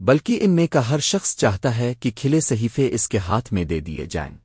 بلکہ ان میں کا ہر شخص چاہتا ہے کہ کھلے صحیفے اس کے ہاتھ میں دے دیے جائیں۔